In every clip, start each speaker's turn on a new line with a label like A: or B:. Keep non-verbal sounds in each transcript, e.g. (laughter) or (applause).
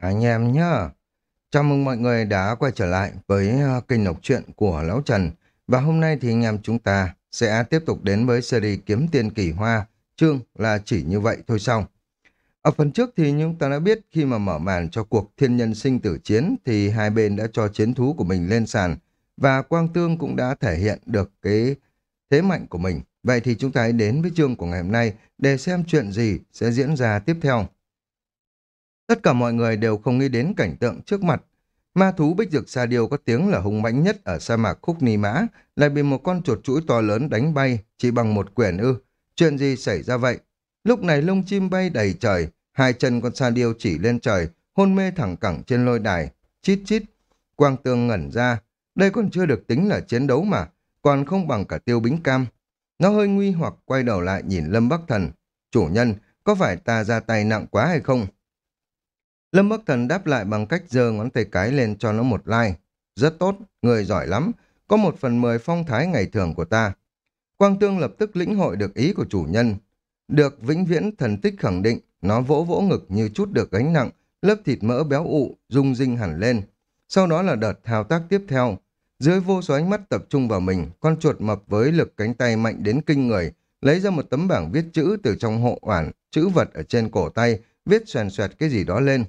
A: anh em nhá. Chào mừng mọi người đã quay trở lại với ờ, kênh đọc truyện của Lão Trần. Và hôm nay thì anh em chúng ta sẽ tiếp tục đến với series Kiếm Tiên Kỳ Hoa, chương là chỉ như vậy thôi xong. Ở phần trước thì chúng ta đã biết khi mà mở màn cho cuộc thiên nhân sinh tử chiến thì hai bên đã cho chiến thú của mình lên sàn và Quang Tương cũng đã thể hiện được cái thế mạnh của mình. Vậy thì chúng ta hãy đến với chương của ngày hôm nay để xem chuyện gì sẽ diễn ra tiếp theo. Tất cả mọi người đều không nghĩ đến cảnh tượng trước mặt. Ma thú bích dược sa điêu có tiếng là hung mãnh nhất ở sa mạc khúc ni mã, lại bị một con chuột chuỗi to lớn đánh bay chỉ bằng một quyển ư. Chuyện gì xảy ra vậy? Lúc này lông chim bay đầy trời, hai chân con sa điêu chỉ lên trời, hôn mê thẳng cẳng trên lôi đài. Chít chít, quang tương ngẩn ra. Đây còn chưa được tính là chiến đấu mà, còn không bằng cả tiêu bính cam. Nó hơi nguy hoặc quay đầu lại nhìn Lâm Bắc Thần. Chủ nhân, có phải ta ra tay nặng quá hay không? Lâm Bắc Thần đáp lại bằng cách giơ ngón tay cái lên cho nó một like. Rất tốt, người giỏi lắm, có một phần mười phong thái ngày thường của ta. Quang Tương lập tức lĩnh hội được ý của chủ nhân. Được vĩnh viễn thần tích khẳng định, nó vỗ vỗ ngực như chút được gánh nặng, lớp thịt mỡ béo ụ, rung rinh hẳn lên. Sau đó là đợt thao tác tiếp theo. Dưới vô số ánh mắt tập trung vào mình, con chuột mập với lực cánh tay mạnh đến kinh người, lấy ra một tấm bảng viết chữ từ trong hộ oản, chữ vật ở trên cổ tay, viết xoèn xoẹt cái gì đó lên.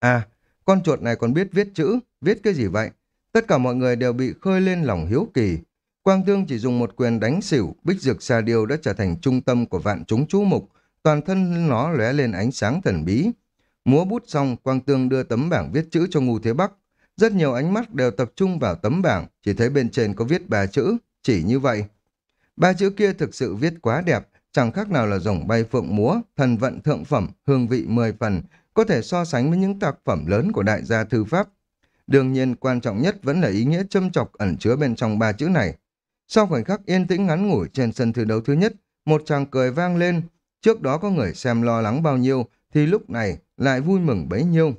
A: À, con chuột này còn biết viết chữ, viết cái gì vậy? Tất cả mọi người đều bị khơi lên lòng hiếu kỳ. Quang Tương chỉ dùng một quyền đánh xỉu, bích dược xa điêu đã trở thành trung tâm của vạn chúng chú mục, toàn thân nó lóe lên ánh sáng thần bí. Múa bút xong, Quang Tương đưa tấm bảng viết chữ cho Ngu Thế Bắc. Rất nhiều ánh mắt đều tập trung vào tấm bảng, chỉ thấy bên trên có viết ba chữ, chỉ như vậy. Ba chữ kia thực sự viết quá đẹp, chẳng khác nào là rồng bay phượng múa, thần vận thượng phẩm, hương vị mười phần, có thể so sánh với những tác phẩm lớn của đại gia thư pháp. Đương nhiên quan trọng nhất vẫn là ý nghĩa châm chọc ẩn chứa bên trong ba chữ này. Sau khoảnh khắc yên tĩnh ngắn ngủi trên sân thi đấu thứ nhất, một chàng cười vang lên. Trước đó có người xem lo lắng bao nhiêu, thì lúc này lại vui mừng bấy nhiêu.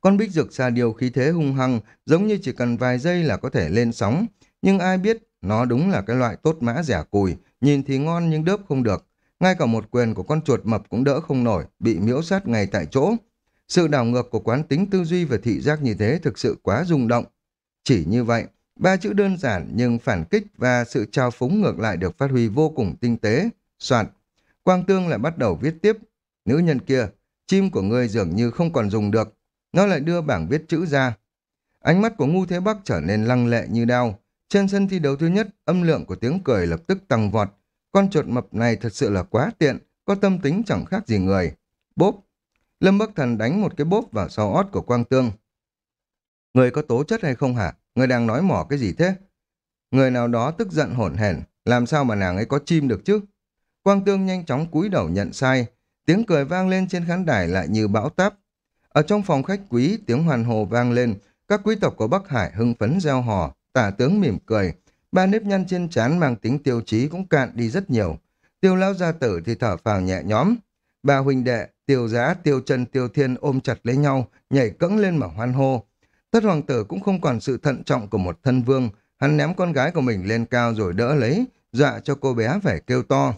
A: Con bích dược xa điều khí thế hung hăng, giống như chỉ cần vài giây là có thể lên sóng. Nhưng ai biết, nó đúng là cái loại tốt mã rẻ cùi, nhìn thì ngon nhưng đớp không được. Ngay cả một quyền của con chuột mập cũng đỡ không nổi, bị miễu sát ngay tại chỗ. Sự đảo ngược của quán tính tư duy và thị giác như thế thực sự quá rung động. Chỉ như vậy, ba chữ đơn giản nhưng phản kích và sự trao phúng ngược lại được phát huy vô cùng tinh tế. Soạn. Quang Tương lại bắt đầu viết tiếp. Nữ nhân kia, chim của ngươi dường như không còn dùng được. Nó lại đưa bảng viết chữ ra. Ánh mắt của Ngu Thế Bắc trở nên lăng lệ như đao. Trên sân thi đấu thứ nhất, âm lượng của tiếng cười lập tức tăng vọt. Con chuột mập này thật sự là quá tiện, có tâm tính chẳng khác gì người. Bốp! Lâm Bắc Thần đánh một cái bốp vào sau ót của Quang Tương. Người có tố chất hay không hả? Người đang nói mỏ cái gì thế? Người nào đó tức giận hổn hển, làm sao mà nàng ấy có chim được chứ? Quang Tương nhanh chóng cúi đầu nhận sai, tiếng cười vang lên trên khán đài lại như bão táp. Ở trong phòng khách quý, tiếng hoàn hồ vang lên, các quý tộc của Bắc Hải hưng phấn gieo hò, tả tướng mỉm cười, ba nếp nhăn trên trán mang tính tiêu chí cũng cạn đi rất nhiều. Tiêu lão gia tử thì thở phào nhẹ nhõm. Ba huynh đệ, tiêu giá, tiêu chân, tiêu thiên ôm chặt lấy nhau, nhảy cẫng lên mà hoan hô. Tất hoàng tử cũng không còn sự thận trọng của một thân vương, hắn ném con gái của mình lên cao rồi đỡ lấy, dọa cho cô bé phải kêu to.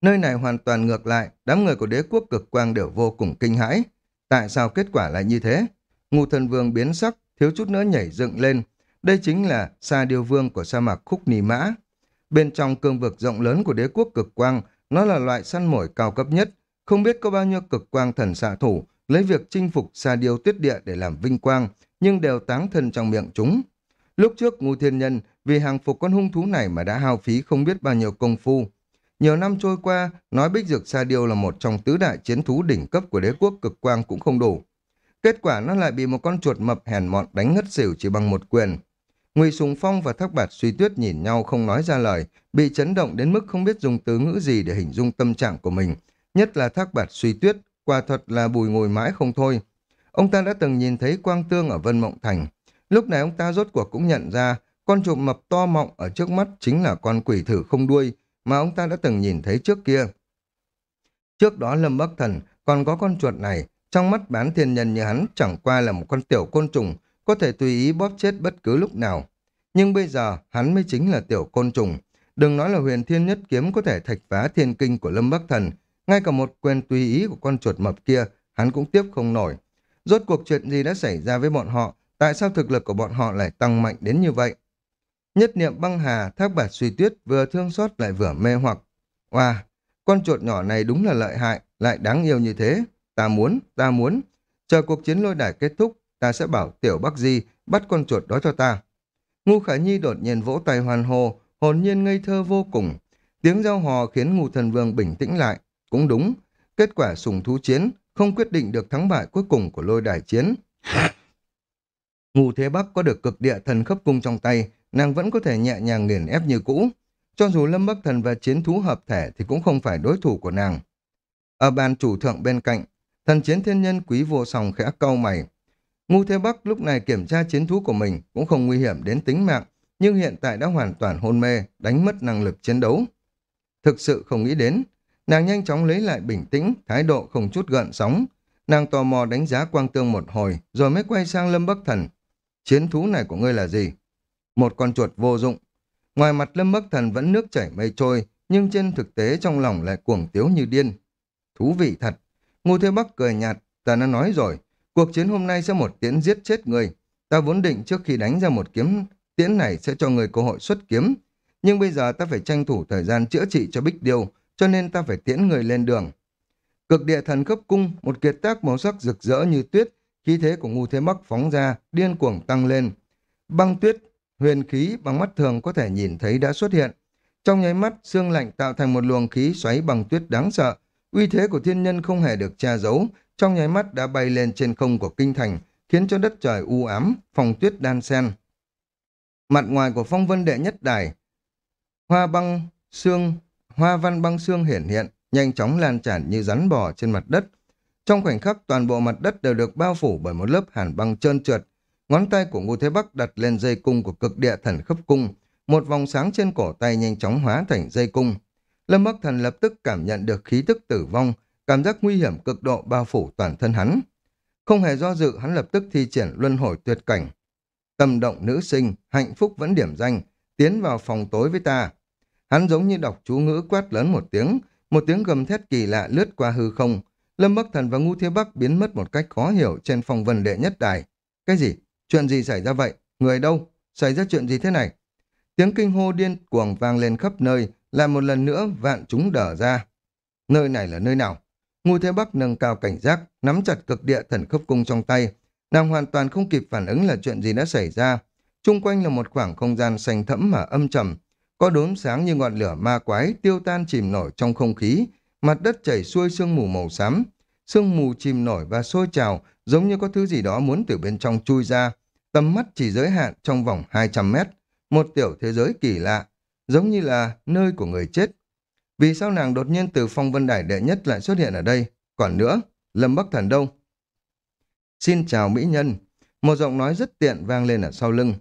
A: Nơi này hoàn toàn ngược lại, đám người của đế quốc cực quang đều vô cùng kinh hãi. Tại sao kết quả lại như thế? Ngu thần vương biến sắc, thiếu chút nữa nhảy dựng lên, đây chính là sa điêu vương của sa mạc Khúc Nì Mã. Bên trong cương vực rộng lớn của đế quốc cực quang, nó là loại săn mồi cao cấp nhất. Không biết có bao nhiêu cực quang thần xạ thủ lấy việc chinh phục sa điêu tuyết địa để làm vinh quang, nhưng đều táng thân trong miệng chúng. Lúc trước Ngô thiên nhân vì hàng phục con hung thú này mà đã hao phí không biết bao nhiêu công phu. Nhiều năm trôi qua, nói bích dược sa điêu là một trong tứ đại chiến thú đỉnh cấp của đế quốc cực quang cũng không đủ. Kết quả nó lại bị một con chuột mập hèn mọn đánh ngất xỉu chỉ bằng một quyền. Ngụy Sùng Phong và Thác Bạt Suy Tuyết nhìn nhau không nói ra lời, bị chấn động đến mức không biết dùng từ ngữ gì để hình dung tâm trạng của mình. Nhất là Thác Bạt Suy Tuyết, quả thật là bùi ngồi mãi không thôi. Ông ta đã từng nhìn thấy Quang Tương ở Vân Mộng Thành. Lúc này ông ta rốt cuộc cũng nhận ra con trộm mập to mọng ở trước mắt chính là con quỷ thử không đuôi mà ông ta đã từng nhìn thấy trước kia. Trước đó Lâm Bắc Thần còn có con chuột này, trong mắt bán thiên nhân như hắn chẳng qua là một con tiểu côn trùng có thể tùy ý bóp chết bất cứ lúc nào. Nhưng bây giờ, hắn mới chính là tiểu côn trùng. Đừng nói là huyền thiên nhất kiếm có thể thạch phá thiên kinh của Lâm Bắc Thần, ngay cả một quyền tùy ý của con chuột mập kia hắn cũng tiếp không nổi. Rốt cuộc chuyện gì đã xảy ra với bọn họ, tại sao thực lực của bọn họ lại tăng mạnh đến như vậy? Nhất niệm băng hà, thác bạt suy tuyết vừa thương xót lại vừa mê hoặc. Wow, con chuột nhỏ này đúng là lợi hại, lại đáng yêu như thế. Ta muốn, ta muốn. Chờ cuộc chiến lôi đài kết thúc, ta sẽ bảo tiểu Bắc Di bắt con chuột đó cho ta. Ngu Khả Nhi đột nhiên vỗ tay hoàn hồ, hồn nhiên ngây thơ vô cùng. Tiếng giao hò khiến Ngu Thần Vương bình tĩnh lại. Cũng đúng, kết quả sùng thú chiến không quyết định được thắng bại cuối cùng của lôi đài chiến. Ngu Thế Bắc có được cực địa thần khấp cung trong tay, nàng vẫn có thể nhẹ nhàng nghiền ép như cũ. Cho dù Lâm Bắc Thần và chiến thú hợp thể thì cũng không phải đối thủ của nàng. Ở bàn chủ thượng bên cạnh, thần chiến thiên nhân quý vô song khẽ cau mày. Ngu Thế Bắc lúc này kiểm tra chiến thú của mình cũng không nguy hiểm đến tính mạng, nhưng hiện tại đã hoàn toàn hôn mê, đánh mất năng lực chiến đấu. Thực sự không nghĩ đến, nàng nhanh chóng lấy lại bình tĩnh, thái độ không chút gợn sóng. Nàng tò mò đánh giá quang tương một hồi, rồi mới quay sang Lâm Bắc Thần. Chiến thú này của ngươi là gì? Một con chuột vô dụng. Ngoài mặt Lâm Bắc Thần vẫn nước chảy mây trôi, nhưng trên thực tế trong lòng lại cuồng tiếu như điên. Thú vị thật. Ngô Thế Bắc cười nhạt, ta đã nói rồi, cuộc chiến hôm nay sẽ một tiễn giết chết người. Ta vốn định trước khi đánh ra một kiếm tiễn này sẽ cho người cơ hội xuất kiếm. Nhưng bây giờ ta phải tranh thủ thời gian chữa trị cho Bích Điều, cho nên ta phải tiễn người lên đường. Cực địa thần cấp cung, một kiệt tác màu sắc rực rỡ như tuyết, khí thế của ngu thế bắc phóng ra, điên cuồng tăng lên. Băng tuyết, huyền khí bằng mắt thường có thể nhìn thấy đã xuất hiện. Trong nháy mắt, xương lạnh tạo thành một luồng khí xoáy bằng tuyết đáng sợ. Uy thế của thiên nhân không hề được che giấu, trong nháy mắt đã bay lên trên không của kinh thành, khiến cho đất trời u ám, phòng tuyết đan sen. Mặt ngoài của phong vân đệ nhất đài, hoa băng, xương, hoa văn băng xương hiển hiện, nhanh chóng lan tràn như rắn bò trên mặt đất. Trong khoảnh khắc toàn bộ mặt đất đều được bao phủ bởi một lớp hàn băng trơn trượt. Ngón tay của Ngô Thế Bắc đặt lên dây cung của cực địa thần khấp cung. Một vòng sáng trên cổ tay nhanh chóng hóa thành dây cung. Lâm Bắc Thần lập tức cảm nhận được khí tức tử vong, cảm giác nguy hiểm cực độ bao phủ toàn thân hắn. Không hề do dự, hắn lập tức thi triển luân hồi tuyệt cảnh. Tâm động nữ sinh, hạnh phúc vẫn điểm danh, tiến vào phòng tối với ta. Hắn giống như đọc chú ngữ quát lớn một tiếng, một tiếng gầm thét kỳ lạ lướt qua hư không. Lâm Bắc Thần và Ngu thiên Bắc biến mất một cách khó hiểu trên phòng vân đệ nhất đài. Cái gì? Chuyện gì xảy ra vậy? Người đâu? Xảy ra chuyện gì thế này? Tiếng kinh hô điên cuồng vang lên khắp nơi, lại một lần nữa vạn chúng đở ra. Nơi này là nơi nào? Ngô Thế Bắc nâng cao cảnh giác, nắm chặt cực địa thần khốc cung trong tay. Nàng hoàn toàn không kịp phản ứng là chuyện gì đã xảy ra. Trung quanh là một khoảng không gian xanh thẫm mà âm trầm, có đốm sáng như ngọn lửa ma quái tiêu tan chìm nổi trong không khí, mặt đất chảy xuôi sương mù màu xám. Sương mù chìm nổi và sôi trào giống như có thứ gì đó muốn từ bên trong chui ra. Tầm mắt chỉ giới hạn trong vòng 200 mét. Một tiểu thế giới kỳ lạ, giống như là nơi của người chết. Vì sao nàng đột nhiên từ phong vân đài đệ nhất lại xuất hiện ở đây? Còn nữa, Lâm Bắc Thần đâu? Xin chào mỹ nhân. Một giọng nói rất tiện vang lên ở sau lưng.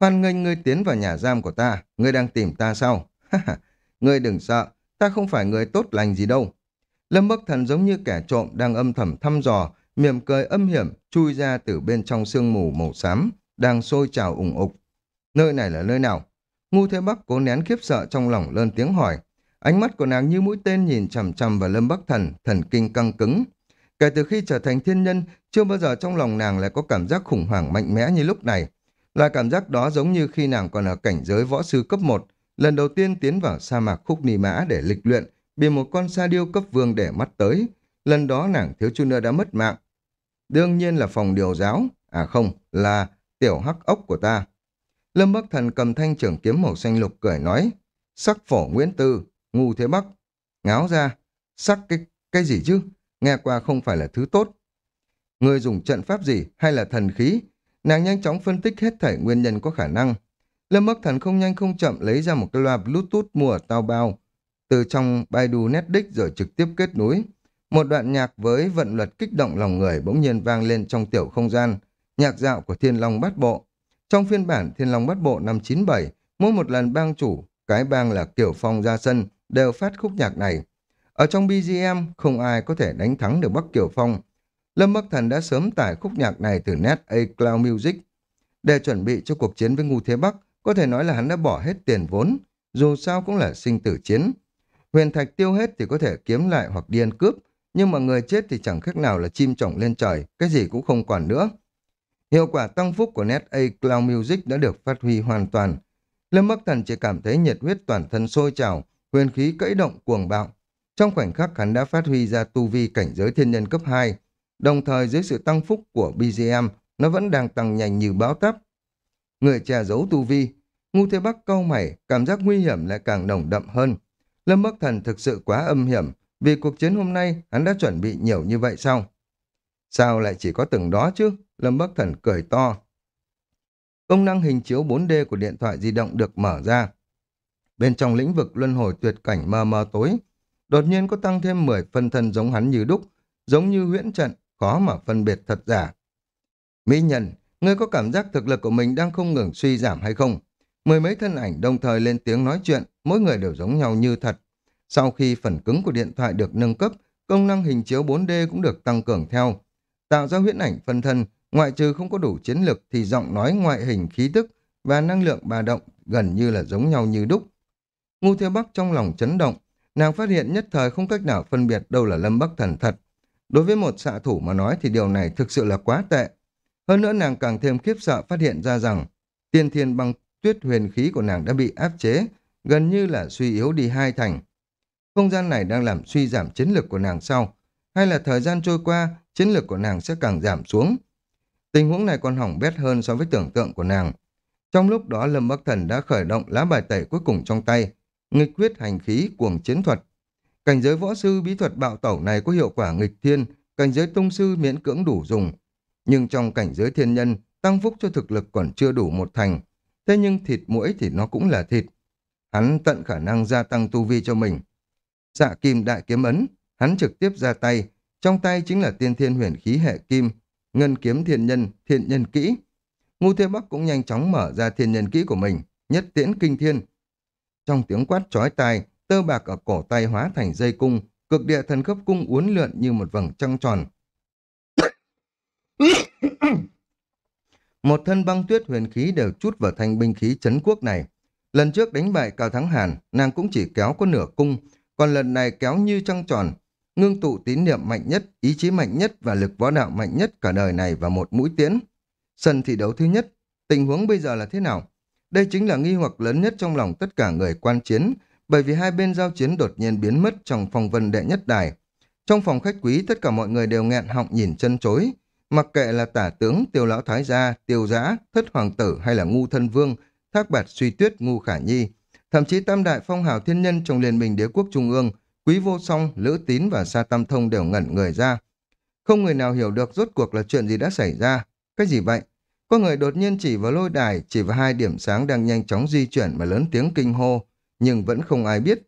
A: Hoan nghênh ngươi tiến vào nhà giam của ta, ngươi đang tìm ta sao? (laughs) ngươi đừng sợ, ta không phải người tốt lành gì đâu. Lâm Bắc Thần giống như kẻ trộm đang âm thầm thăm dò, mỉm cười âm hiểm chui ra từ bên trong sương mù màu xám, đang sôi trào ủng ục. Nơi này là nơi nào? Ngu Thế Bắc cố nén khiếp sợ trong lòng lên tiếng hỏi. Ánh mắt của nàng như mũi tên nhìn chằm chằm vào Lâm Bắc Thần, thần kinh căng cứng. Kể từ khi trở thành thiên nhân, chưa bao giờ trong lòng nàng lại có cảm giác khủng hoảng mạnh mẽ như lúc này. Là cảm giác đó giống như khi nàng còn ở cảnh giới võ sư cấp 1, lần đầu tiên tiến vào sa mạc khúc nì mã để lịch luyện, bị một con sa điêu cấp vương để mắt tới. Lần đó nàng thiếu chút nữa đã mất mạng. Đương nhiên là phòng điều giáo, à không, là tiểu hắc ốc của ta. Lâm Bắc Thần cầm thanh trưởng kiếm màu xanh lục cười nói, sắc phổ Nguyễn Tư, ngu thế Bắc. Ngáo ra, sắc cái, cái gì chứ? Nghe qua không phải là thứ tốt. Người dùng trận pháp gì hay là thần khí Nàng nhanh chóng phân tích hết thảy nguyên nhân có khả năng. Lâm Bắc Thần không nhanh không chậm lấy ra một cái loa Bluetooth mua ở tao bao, từ trong Baidu Netdisk rồi trực tiếp kết nối. Một đoạn nhạc với vận luật kích động lòng người bỗng nhiên vang lên trong tiểu không gian, nhạc dạo của Thiên Long Bát Bộ. Trong phiên bản Thiên Long Bát Bộ năm 97, mỗi một lần bang chủ, cái bang là Kiểu Phong ra sân, đều phát khúc nhạc này. Ở trong BGM, không ai có thể đánh thắng được Bắc Kiều Phong, Lâm Bắc Thần đã sớm tải khúc nhạc này từ Net A Cloud Music. Để chuẩn bị cho cuộc chiến với Ngu Thế Bắc, có thể nói là hắn đã bỏ hết tiền vốn, dù sao cũng là sinh tử chiến. Huyền thạch tiêu hết thì có thể kiếm lại hoặc điên cướp, nhưng mà người chết thì chẳng khác nào là chim trọng lên trời, cái gì cũng không còn nữa. Hiệu quả tăng phúc của Net A Cloud Music đã được phát huy hoàn toàn. Lâm Bắc Thần chỉ cảm thấy nhiệt huyết toàn thân sôi trào, huyền khí cẫy động cuồng bạo. Trong khoảnh khắc hắn đã phát huy ra tu vi cảnh giới thiên nhân cấp 2, đồng thời dưới sự tăng phúc của BGM, nó vẫn đang tăng nhanh như báo táp. Người che giấu tu vi, ngu thế bắc cau mày, cảm giác nguy hiểm lại càng nồng đậm hơn. Lâm Bắc Thần thực sự quá âm hiểm, vì cuộc chiến hôm nay hắn đã chuẩn bị nhiều như vậy sao? Sao lại chỉ có từng đó chứ? Lâm Bắc Thần cười to. Công năng hình chiếu 4D của điện thoại di động được mở ra. Bên trong lĩnh vực luân hồi tuyệt cảnh mờ mờ tối, đột nhiên có tăng thêm 10 phân thân giống hắn như đúc, giống như huyễn trận, khó mà phân biệt thật giả. Mỹ nhân, ngươi có cảm giác thực lực của mình đang không ngừng suy giảm hay không? Mười mấy thân ảnh đồng thời lên tiếng nói chuyện, mỗi người đều giống nhau như thật. Sau khi phần cứng của điện thoại được nâng cấp, công năng hình chiếu 4D cũng được tăng cường theo. Tạo ra huyễn ảnh phân thân, ngoại trừ không có đủ chiến lực thì giọng nói ngoại hình khí tức và năng lượng bà động gần như là giống nhau như đúc. Ngu Thiêu Bắc trong lòng chấn động, nàng phát hiện nhất thời không cách nào phân biệt đâu là Lâm Bắc Thần thật. Đối với một xạ thủ mà nói thì điều này thực sự là quá tệ. Hơn nữa nàng càng thêm khiếp sợ phát hiện ra rằng tiên thiên băng tuyết huyền khí của nàng đã bị áp chế, gần như là suy yếu đi hai thành. Không gian này đang làm suy giảm chiến lực của nàng sau, hay là thời gian trôi qua, chiến lực của nàng sẽ càng giảm xuống. Tình huống này còn hỏng bét hơn so với tưởng tượng của nàng. Trong lúc đó Lâm Bắc Thần đã khởi động lá bài tẩy cuối cùng trong tay, nghịch quyết hành khí cuồng chiến thuật. Cảnh giới võ sư bí thuật bạo tẩu này có hiệu quả nghịch thiên, cảnh giới tông sư miễn cưỡng đủ dùng. Nhưng trong cảnh giới thiên nhân, tăng phúc cho thực lực còn chưa đủ một thành. Thế nhưng thịt mũi thì nó cũng là thịt. Hắn tận khả năng gia tăng tu vi cho mình. Dạ kim đại kiếm ấn, hắn trực tiếp ra tay. Trong tay chính là tiên thiên huyền khí hệ kim, ngân kiếm thiên nhân, thiên nhân kỹ. Ngu Thế Bắc cũng nhanh chóng mở ra thiên nhân kỹ của mình, nhất tiễn kinh thiên. Trong tiếng quát chói tai, tơ bạc ở cổ tay hóa thành dây cung, cực địa thần cấp cung uốn lượn như một vầng trăng tròn. một thân băng tuyết huyền khí đều chút vào thanh binh khí chấn quốc này. Lần trước đánh bại Cao Thắng Hàn, nàng cũng chỉ kéo có nửa cung, còn lần này kéo như trăng tròn, ngưng tụ tín niệm mạnh nhất, ý chí mạnh nhất và lực võ đạo mạnh nhất cả đời này vào một mũi tiễn. Sân thi đấu thứ nhất, tình huống bây giờ là thế nào? Đây chính là nghi hoặc lớn nhất trong lòng tất cả người quan chiến, bởi vì hai bên giao chiến đột nhiên biến mất trong phòng vân đệ nhất đài. Trong phòng khách quý, tất cả mọi người đều nghẹn họng nhìn chân chối. Mặc kệ là tả tướng, tiêu lão thái gia, tiêu giã, thất hoàng tử hay là ngu thân vương, thác bạt suy tuyết, ngu khả nhi. Thậm chí tam đại phong hào thiên nhân trong liên minh đế quốc trung ương, quý vô song, lữ tín và sa tam thông đều ngẩn người ra. Không người nào hiểu được rốt cuộc là chuyện gì đã xảy ra. Cái gì vậy? Có người đột nhiên chỉ vào lôi đài, chỉ vào hai điểm sáng đang nhanh chóng di chuyển mà lớn tiếng kinh hô, nhưng vẫn không ai biết.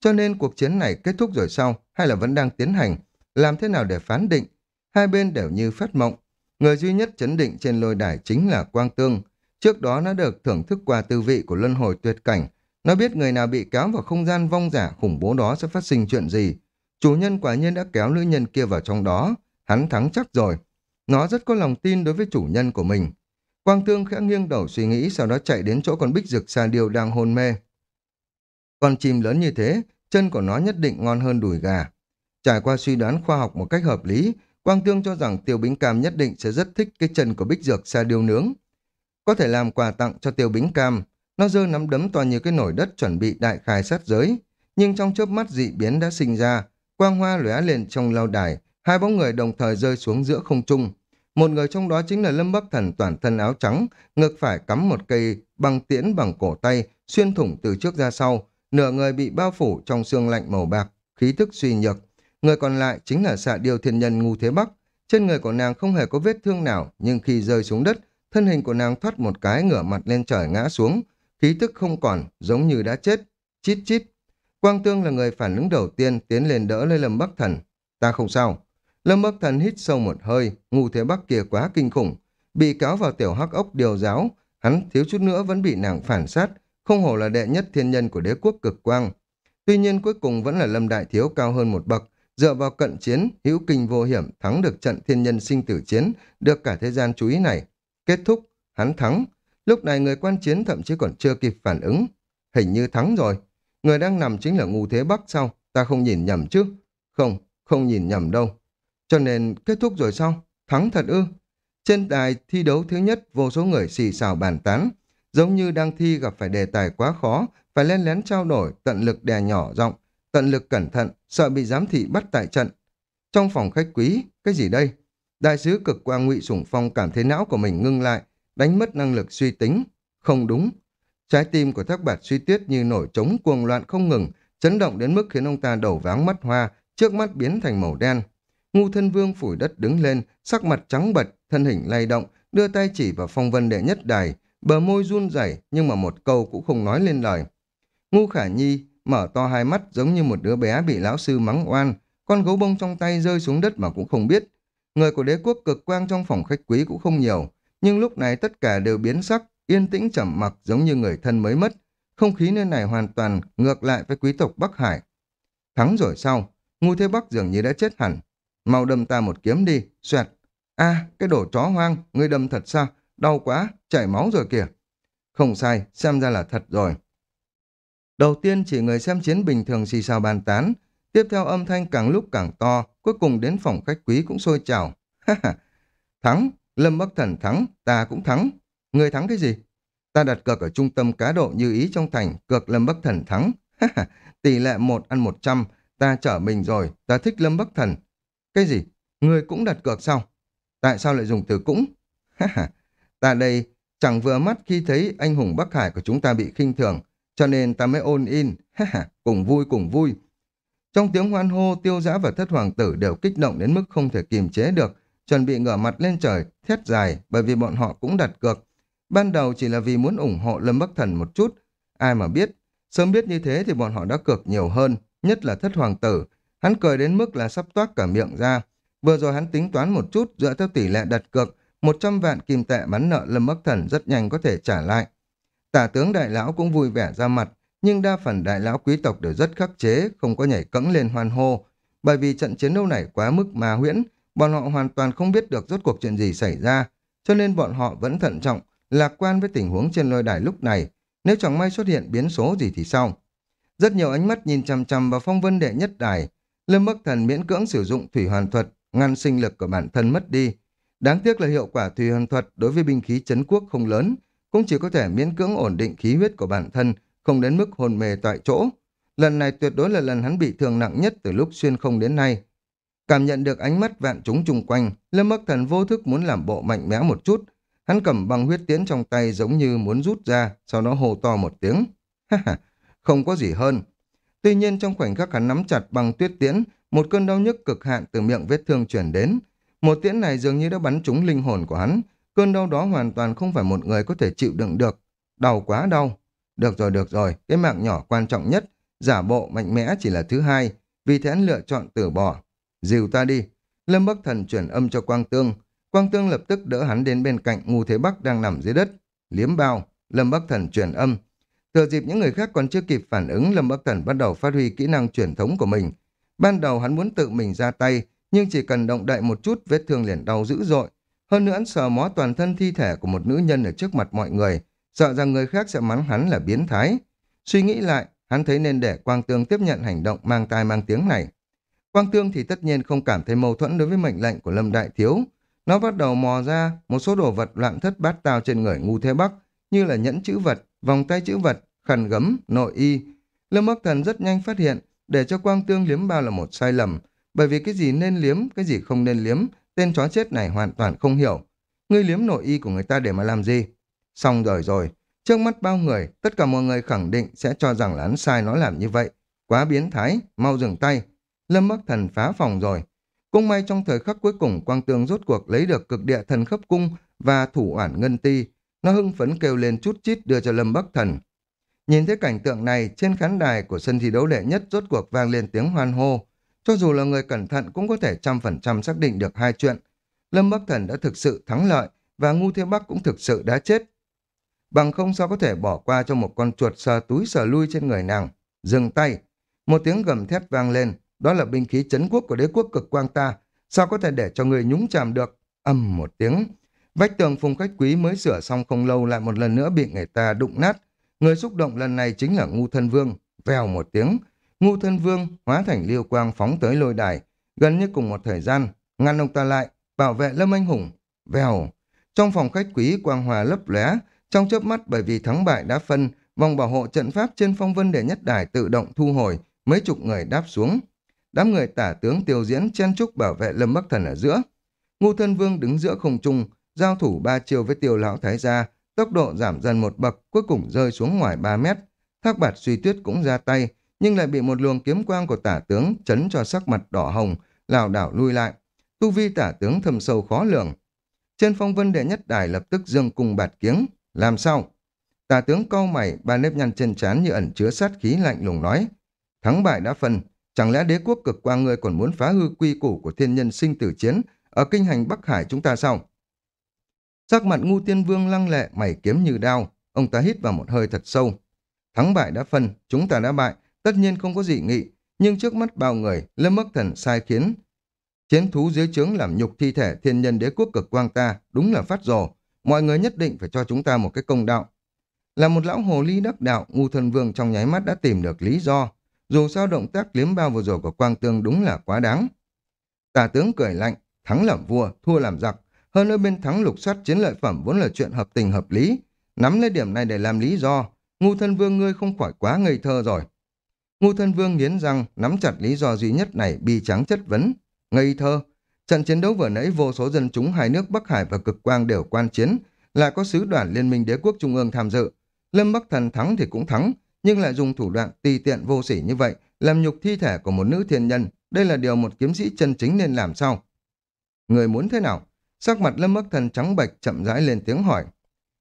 A: Cho nên cuộc chiến này kết thúc rồi sau, hay là vẫn đang tiến hành, làm thế nào để phán định? Hai bên đều như phát mộng. Người duy nhất chấn định trên lôi đài chính là Quang Tương. Trước đó nó được thưởng thức qua tư vị của luân hồi tuyệt cảnh. Nó biết người nào bị kéo vào không gian vong giả khủng bố đó sẽ phát sinh chuyện gì. Chủ nhân quả nhiên đã kéo nữ nhân kia vào trong đó. Hắn thắng chắc rồi. Nó rất có lòng tin đối với chủ nhân của mình. Quang Tương khẽ nghiêng đầu suy nghĩ sau đó chạy đến chỗ con bích rực xa điêu đang hôn mê. Con chim lớn như thế, chân của nó nhất định ngon hơn đùi gà. Trải qua suy đoán khoa học một cách hợp lý, Quang Tương cho rằng Tiêu Bính Cam nhất định sẽ rất thích cái chân của bích dược xa điêu nướng. Có thể làm quà tặng cho Tiêu Bính Cam, nó giơ nắm đấm toàn như cái nổi đất chuẩn bị đại khai sát giới. Nhưng trong chớp mắt dị biến đã sinh ra, quang hoa lóe lên trong lao đài, hai bóng người đồng thời rơi xuống giữa không trung. Một người trong đó chính là Lâm Bắc Thần toàn thân áo trắng, ngực phải cắm một cây băng tiễn bằng cổ tay, xuyên thủng từ trước ra sau, nửa người bị bao phủ trong xương lạnh màu bạc, khí thức suy nhược. Người còn lại chính là xạ điêu thiên nhân ngu thế bắc. Trên người của nàng không hề có vết thương nào, nhưng khi rơi xuống đất, thân hình của nàng thoát một cái ngửa mặt lên trời ngã xuống, khí tức không còn, giống như đã chết. Chít chít. Quang Tương là người phản ứng đầu tiên tiến lên đỡ lấy Lâm Bắc Thần. Ta không sao. Lâm Bắc Thần hít sâu một hơi, ngu thế bắc kia quá kinh khủng. Bị cáo vào tiểu hắc ốc điều giáo, hắn thiếu chút nữa vẫn bị nàng phản sát, không hổ là đệ nhất thiên nhân của đế quốc cực quang. Tuy nhiên cuối cùng vẫn là Lâm Đại Thiếu cao hơn một bậc, dựa vào cận chiến, hữu kinh vô hiểm thắng được trận thiên nhân sinh tử chiến, được cả thế gian chú ý này. Kết thúc, hắn thắng. Lúc này người quan chiến thậm chí còn chưa kịp phản ứng. Hình như thắng rồi. Người đang nằm chính là ngu thế bắc sao? Ta không nhìn nhầm chứ? Không, không nhìn nhầm đâu. Cho nên kết thúc rồi sao? Thắng thật ư? Trên đài thi đấu thứ nhất, vô số người xì xào bàn tán. Giống như đang thi gặp phải đề tài quá khó, phải len lén trao đổi, tận lực đè nhỏ giọng, tận lực cẩn thận, sợ bị giám thị bắt tại trận. Trong phòng khách quý, cái gì đây? Đại sứ cực quang ngụy Sủng Phong cảm thấy não của mình ngưng lại, đánh mất năng lực suy tính. Không đúng. Trái tim của thác bạt suy tuyết như nổi trống cuồng loạn không ngừng, chấn động đến mức khiến ông ta đầu váng mắt hoa, trước mắt biến thành màu đen. Ngu thân vương phủi đất đứng lên, sắc mặt trắng bật, thân hình lay động, đưa tay chỉ vào phong vân đệ nhất đài, bờ môi run rẩy nhưng mà một câu cũng không nói lên lời. Ngu khả nhi mở to hai mắt giống như một đứa bé bị lão sư mắng oan, con gấu bông trong tay rơi xuống đất mà cũng không biết. Người của đế quốc cực quang trong phòng khách quý cũng không nhiều, nhưng lúc này tất cả đều biến sắc, yên tĩnh trầm mặc giống như người thân mới mất. Không khí nơi này hoàn toàn ngược lại với quý tộc Bắc Hải. Thắng rồi sau, Ngu Thế Bắc dường như đã chết hẳn. Mau đâm ta một kiếm đi, xoẹt. a cái đồ chó hoang, ngươi đâm thật sao? Đau quá, chảy máu rồi kìa. Không sai, xem ra là thật rồi. Đầu tiên chỉ người xem chiến bình thường xì xào bàn tán, tiếp theo âm thanh càng lúc càng to, cuối cùng đến phòng khách quý cũng sôi trào. thắng, Lâm Bắc Thần thắng, ta cũng thắng. Người thắng cái gì? Ta đặt cược ở trung tâm cá độ như ý trong thành, cược Lâm Bắc Thần thắng. Tỷ lệ một ăn một trăm, ta trở mình rồi, ta thích Lâm Bắc Thần. Cái gì? Người cũng đặt cược sao? Tại sao lại dùng từ cũng? (laughs) ta đây chẳng vừa mắt khi thấy anh hùng Bắc Hải của chúng ta bị khinh thường, cho nên ta mới ôn in. (laughs) cùng vui cùng vui. Trong tiếng hoan hô, tiêu giã và thất hoàng tử đều kích động đến mức không thể kiềm chế được, chuẩn bị ngửa mặt lên trời, thét dài bởi vì bọn họ cũng đặt cược. Ban đầu chỉ là vì muốn ủng hộ Lâm Bắc Thần một chút. Ai mà biết, sớm biết như thế thì bọn họ đã cược nhiều hơn, nhất là thất hoàng tử. Hắn cười đến mức là sắp toát cả miệng ra. Vừa rồi hắn tính toán một chút dựa theo tỷ lệ đặt cược, 100 vạn kim tệ bắn nợ Lâm Bắc Thần rất nhanh có thể trả lại. Tả tướng đại lão cũng vui vẻ ra mặt, nhưng đa phần đại lão quý tộc đều rất khắc chế, không có nhảy cẫng lên hoan hô. Bởi vì trận chiến đấu này quá mức ma huyễn, bọn họ hoàn toàn không biết được rốt cuộc chuyện gì xảy ra, cho nên bọn họ vẫn thận trọng, lạc quan với tình huống trên lôi đài lúc này. Nếu chẳng may xuất hiện biến số gì thì sao? Rất nhiều ánh mắt nhìn chằm chằm vào phong vân đệ nhất đài. Lâm Bắc Thần miễn cưỡng sử dụng thủy hoàn thuật, ngăn sinh lực của bản thân mất đi. Đáng tiếc là hiệu quả thủy hoàn thuật đối với binh khí chấn quốc không lớn, cũng chỉ có thể miễn cưỡng ổn định khí huyết của bản thân, không đến mức hồn mề tại chỗ. Lần này tuyệt đối là lần hắn bị thương nặng nhất từ lúc xuyên không đến nay. Cảm nhận được ánh mắt vạn chúng chung quanh, Lâm Bắc Thần vô thức muốn làm bộ mạnh mẽ một chút. Hắn cầm băng huyết tiến trong tay giống như muốn rút ra, sau đó hô to một tiếng. không có gì hơn. Tuy nhiên trong khoảnh khắc hắn nắm chặt bằng tuyết tiễn, một cơn đau nhức cực hạn từ miệng vết thương chuyển đến. Một tiễn này dường như đã bắn trúng linh hồn của hắn. Cơn đau đó hoàn toàn không phải một người có thể chịu đựng được. Đau quá đau. Được rồi, được rồi, cái mạng nhỏ quan trọng nhất, giả bộ mạnh mẽ chỉ là thứ hai, vì thế hắn lựa chọn từ bỏ. Dìu ta đi. Lâm Bắc Thần chuyển âm cho Quang Tương. Quang Tương lập tức đỡ hắn đến bên cạnh Ngu Thế Bắc đang nằm dưới đất. Liếm bao, Lâm Bắc Thần chuyển âm. Thừa dịp những người khác còn chưa kịp phản ứng, Lâm Bắc Thần bắt đầu phát huy kỹ năng truyền thống của mình. Ban đầu hắn muốn tự mình ra tay, nhưng chỉ cần động đậy một chút vết thương liền đau dữ dội. Hơn nữa hắn sờ mó toàn thân thi thể của một nữ nhân ở trước mặt mọi người, sợ rằng người khác sẽ mắng hắn là biến thái. Suy nghĩ lại, hắn thấy nên để Quang Tương tiếp nhận hành động mang tai mang tiếng này. Quang Tương thì tất nhiên không cảm thấy mâu thuẫn đối với mệnh lệnh của Lâm Đại Thiếu. Nó bắt đầu mò ra một số đồ vật loạn thất bát tao trên người ngu thế bắc, như là nhẫn chữ vật, vòng tay chữ vật, khăn gấm, nội y. Lâm Bắc Thần rất nhanh phát hiện, để cho Quang Tương liếm bao là một sai lầm, bởi vì cái gì nên liếm, cái gì không nên liếm, tên chó chết này hoàn toàn không hiểu. Ngươi liếm nội y của người ta để mà làm gì? Xong rồi rồi, trước mắt bao người, tất cả mọi người khẳng định sẽ cho rằng là hắn sai nó làm như vậy. Quá biến thái, mau dừng tay. Lâm Bắc Thần phá phòng rồi. cũng may trong thời khắc cuối cùng Quang Tương rốt cuộc lấy được cực địa thần khớp cung và thủ oản ngân ti. Nó hưng phấn kêu lên chút chít đưa cho Lâm Bắc Thần. Nhìn thấy cảnh tượng này, trên khán đài của sân thi đấu đệ nhất rốt cuộc vang lên tiếng hoan hô. Cho dù là người cẩn thận cũng có thể trăm phần trăm xác định được hai chuyện. Lâm Bắc Thần đã thực sự thắng lợi và Ngu Thiên Bắc cũng thực sự đã chết. Bằng không sao có thể bỏ qua cho một con chuột sờ túi sờ lui trên người nàng. Dừng tay. Một tiếng gầm thét vang lên. Đó là binh khí chấn quốc của đế quốc cực quang ta. Sao có thể để cho người nhúng chàm được? Âm một tiếng. Vách tường phùng khách quý mới sửa xong không lâu lại một lần nữa bị người ta đụng nát. Người xúc động lần này chính là Ngu Thân Vương. Vèo một tiếng. Ngu Thân Vương hóa thành liêu quang phóng tới lôi đài. Gần như cùng một thời gian, ngăn ông ta lại, bảo vệ Lâm Anh Hùng. Vèo, trong phòng khách quý quang hòa lấp lóe, trong chớp mắt bởi vì thắng bại đã phân, vòng bảo hộ trận pháp trên phong vân đệ nhất đài tự động thu hồi, mấy chục người đáp xuống. Đám người tả tướng tiêu diễn chen trúc bảo vệ Lâm Bắc Thần ở giữa. Ngu thân vương đứng giữa không trung, giao thủ ba chiều với tiêu lão thái gia, tốc độ giảm dần một bậc, cuối cùng rơi xuống ngoài 3 mét. Thác bạt suy tuyết cũng ra tay, nhưng lại bị một luồng kiếm quang của tả tướng chấn cho sắc mặt đỏ hồng, lảo đảo lui lại. Tu vi tả tướng thâm sâu khó lường. Trên phong vân đệ nhất đài lập tức dương cùng bạt kiếng. Làm sao? Tả tướng cau mày, ba nếp nhăn trên trán như ẩn chứa sát khí lạnh lùng nói. Thắng bại đã phân, chẳng lẽ đế quốc cực quang người còn muốn phá hư quy củ của thiên nhân sinh tử chiến ở kinh hành Bắc Hải chúng ta sao? Sắc mặt ngu tiên vương lăng lệ, mày kiếm như đao. Ông ta hít vào một hơi thật sâu. Thắng bại đã phân, chúng ta đã bại, tất nhiên không có gì nghị. Nhưng trước mắt bao người, Lâm Bắc Thần sai khiến. Chiến thú dưới trướng làm nhục thi thể thiên nhân đế quốc cực quang ta, đúng là phát rồ. Mọi người nhất định phải cho chúng ta một cái công đạo. Là một lão hồ ly đắc đạo, ngu thần vương trong nháy mắt đã tìm được lý do. Dù sao động tác liếm bao vừa rồi của quang tương đúng là quá đáng. Tà tướng cười lạnh, thắng làm vua, thua làm giặc. Hơn nữa bên thắng lục soát chiến lợi phẩm vốn là chuyện hợp tình hợp lý. Nắm lấy điểm này để làm lý do, ngu thân vương ngươi không khỏi quá ngây thơ rồi. Ngu thân vương nghiến răng, nắm chặt lý do duy nhất này bi trắng chất vấn. Ngây thơ. Trận chiến đấu vừa nãy vô số dân chúng hai nước Bắc Hải và Cực Quang đều quan chiến, lại có sứ đoàn Liên minh Đế quốc Trung ương tham dự. Lâm Bắc Thần thắng thì cũng thắng, nhưng lại dùng thủ đoạn tùy tiện vô sỉ như vậy, làm nhục thi thể của một nữ thiên nhân. Đây là điều một kiếm sĩ chân chính nên làm sao? Người muốn thế nào? Sắc mặt Lâm Bắc Thần trắng bệch chậm rãi lên tiếng hỏi.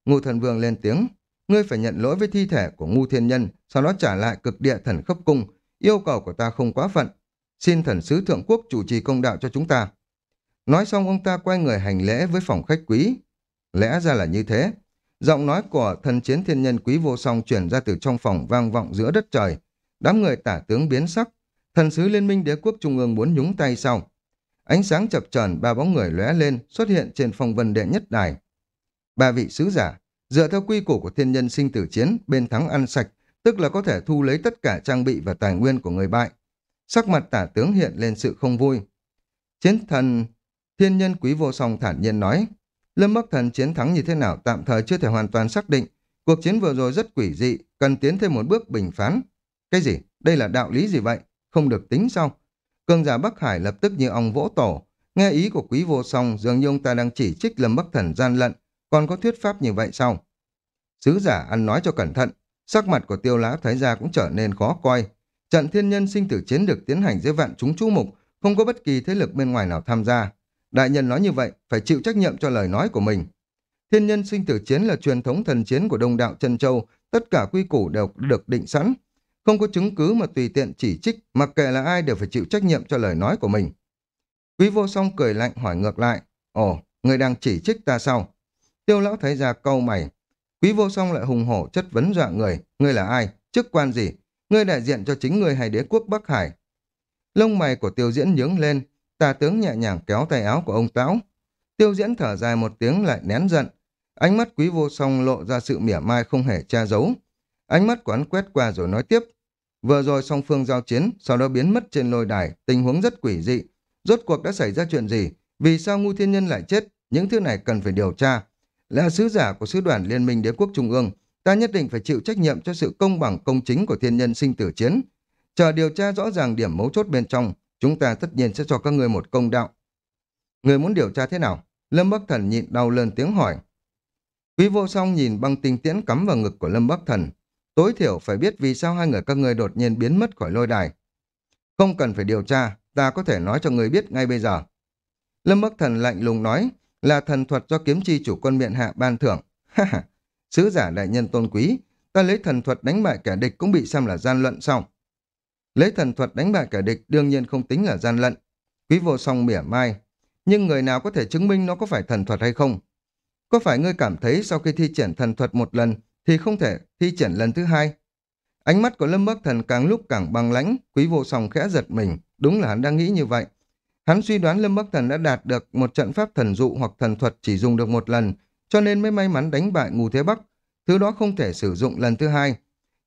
A: Ngô Thần Vương lên tiếng, ngươi phải nhận lỗi với thi thể của ngu thiên nhân, sau đó trả lại cực địa thần khấp cung. Yêu cầu của ta không quá phận. Xin thần sứ thượng quốc chủ trì công đạo cho chúng ta. Nói xong ông ta quay người hành lễ với phòng khách quý. Lẽ ra là như thế. Giọng nói của thần chiến thiên nhân quý vô song chuyển ra từ trong phòng vang vọng giữa đất trời. Đám người tả tướng biến sắc. Thần sứ liên minh đế quốc trung ương muốn nhúng tay sau. Ánh sáng chập chờn ba bóng người lóe lên xuất hiện trên phong vân đệ nhất đài. Ba vị sứ giả, dựa theo quy củ của thiên nhân sinh tử chiến, bên thắng ăn sạch, tức là có thể thu lấy tất cả trang bị và tài nguyên của người bại. Sắc mặt tả tướng hiện lên sự không vui. Chiến thần thiên nhân quý vô song thản nhiên nói, Lâm Bắc Thần chiến thắng như thế nào tạm thời chưa thể hoàn toàn xác định. Cuộc chiến vừa rồi rất quỷ dị, cần tiến thêm một bước bình phán. Cái gì? Đây là đạo lý gì vậy? Không được tính sao? Cường giả Bắc Hải lập tức như ong vỗ tổ. Nghe ý của quý vô song, dường như ông ta đang chỉ trích Lâm Bắc Thần gian lận. Còn có thuyết pháp như vậy sao? Sứ giả ăn nói cho cẩn thận. Sắc mặt của tiêu lá thấy ra cũng trở nên khó coi. Trận thiên nhân sinh tử chiến được tiến hành dưới vạn chúng chú mục, không có bất kỳ thế lực bên ngoài nào tham gia. Đại nhân nói như vậy, phải chịu trách nhiệm cho lời nói của mình. Thiên nhân sinh tử chiến là truyền thống thần chiến của đông đạo Trân Châu, tất cả quy củ đều được định sẵn. Không có chứng cứ mà tùy tiện chỉ trích, mặc kệ là ai đều phải chịu trách nhiệm cho lời nói của mình. Quý vô song cười lạnh hỏi ngược lại, Ồ, người đang chỉ trích ta sao? Tiêu lão thấy ra câu mày. Quý vô song lại hùng hổ chất vấn dọa người, ngươi là ai, chức quan gì? Ngươi đại diện cho chính người hay đế quốc Bắc Hải. Lông mày của tiêu diễn nhướng lên, tà tướng nhẹ nhàng kéo tay áo của ông Táo. Tiêu diễn thở dài một tiếng lại nén giận. Ánh mắt quý vô song lộ ra sự mỉa mai không hề che giấu. Ánh mắt của hắn quét qua rồi nói tiếp. Vừa rồi song phương giao chiến, sau đó biến mất trên lôi đài, tình huống rất quỷ dị. Rốt cuộc đã xảy ra chuyện gì? Vì sao ngu thiên nhân lại chết? Những thứ này cần phải điều tra. Là sứ giả của sứ đoàn Liên minh Đế quốc Trung ương, ta nhất định phải chịu trách nhiệm cho sự công bằng công chính của thiên nhân sinh tử chiến. Chờ điều tra rõ ràng điểm mấu chốt bên trong, chúng ta tất nhiên sẽ cho các người một công đạo. Người muốn điều tra thế nào? Lâm Bắc Thần nhịn đau lên tiếng hỏi. Quý vô song nhìn băng tinh tiễn cắm vào ngực của Lâm Bắc Thần. Tối thiểu phải biết vì sao hai người các ngươi đột nhiên biến mất khỏi lôi đài. Không cần phải điều tra, ta có thể nói cho người biết ngay bây giờ. Lâm Bắc Thần lạnh lùng nói, là thần thuật do kiếm chi chủ quân miện hạ ban thưởng. Ha ha, sứ giả đại nhân tôn quý, ta lấy thần thuật đánh bại kẻ địch cũng bị xem là gian lận xong Lấy thần thuật đánh bại kẻ địch đương nhiên không tính là gian lận. Quý vô song mỉa mai. Nhưng người nào có thể chứng minh nó có phải thần thuật hay không? Có phải ngươi cảm thấy sau khi thi triển thần thuật một lần thì không thể thi triển lần thứ hai? Ánh mắt của Lâm Bắc Thần càng lúc càng băng lãnh, quý vô song khẽ giật mình. Đúng là hắn đang nghĩ như vậy. Hắn suy đoán Lâm Bắc Thần đã đạt được một trận pháp thần dụ hoặc thần thuật chỉ dùng được một lần, cho nên mới may mắn đánh bại Ngù Thế Bắc. Thứ đó không thể sử dụng lần thứ hai.